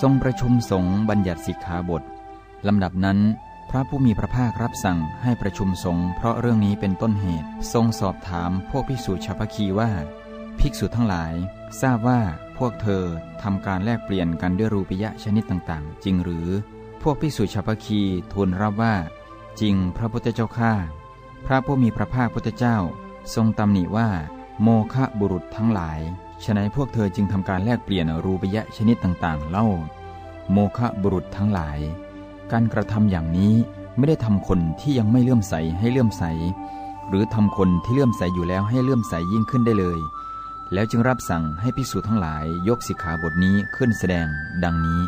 ทรงประชุมสงฆ์บัญญัติสิกขาบทลำดับนั้น พระผู้มีพระภาครับสั่งให้ประชุมสงฆ์เพราะเรื่องนี้เป็นต้นเหตุ ทรงสอบถามพวกภิกษุชาวพคีว่า ภิกษุทั้งหลาย ทราบว่าพวกเธอทำการแลกเปลี่ยนกันด้วยรูปยะชนิดต่างๆ จริงหรือ พวกภิกษุชาวพคีทูลรับว่า จริงพระพุทธเจ้าข้าพระผู้มีพระภาคพุทธเจ้า ทรงตำหนิว่า โมฆะบุรุษทั้งหลาย ฉนัยพวกเธอจึงทำการแลกเปลี่ยนรูปยะชนิดต่างๆ เล่า โมฆะบุรุษทั้งหลาย การกระทำอย่างนี้ไม่ได้ทำคนที่ยังไม่เลื่อมใสให้เลื่อมใส หรือทำคนที่เลื่อมใสอยู่แล้วให้เลื่อมใสยิ่งขึ้นได้เลย แล้วจึงรับสั่งให้ภิกษุทั้งหลายยกสิกขาบทนี้ขึ้นแสดงดังนี้